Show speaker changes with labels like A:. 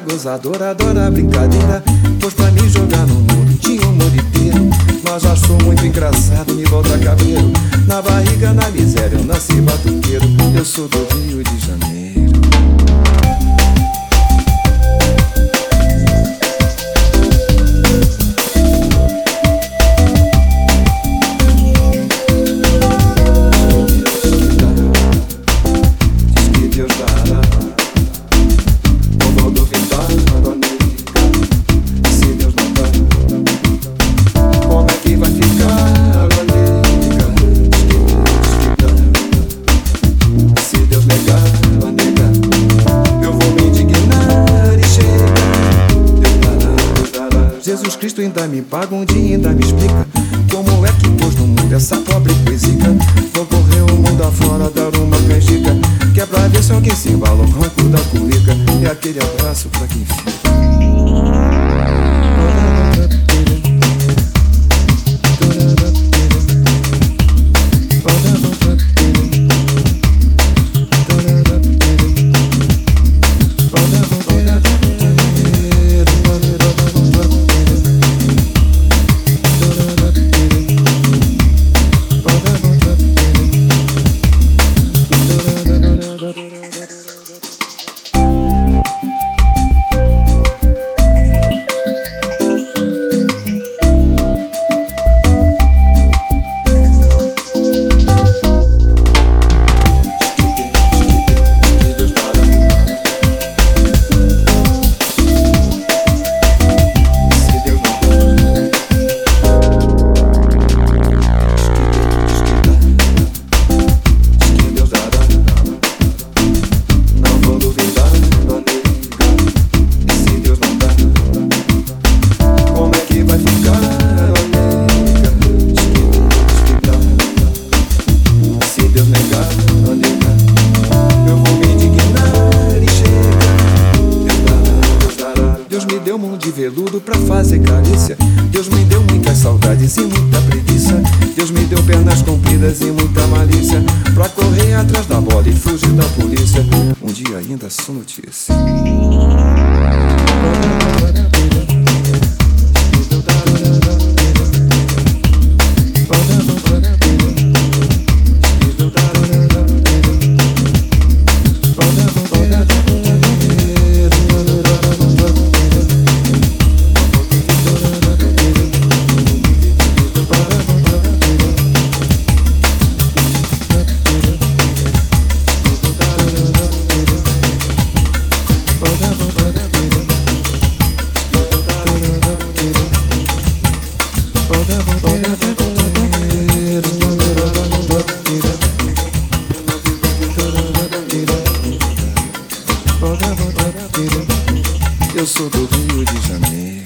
A: gozadora, adora brincadeira. Pois pra me jogar no mundo tinha um inteiro. Mas achou muito engraçado me volta cabelo. Na barriga, na miséria, eu nasci batuqueiro. Eu sou do Rio de Janeiro. Jesus Cristo ainda me paga um dia, ainda me explica como é que pôs no mundo essa pobre poesia. Vou correr o mundo afora, dar uma canjica, que é pra ver se alguém se embala o ronco da culica. E aquele abraço pra quem fica. Veludo pra fazer carícia. Deus me deu muitas saudades e muita preguiça. Deus me deu pernas compridas e muita malícia. Pra correr atrás da bola e fugir da polícia. Um dia ainda sou notícia. Eu sou do Rio de Janeiro.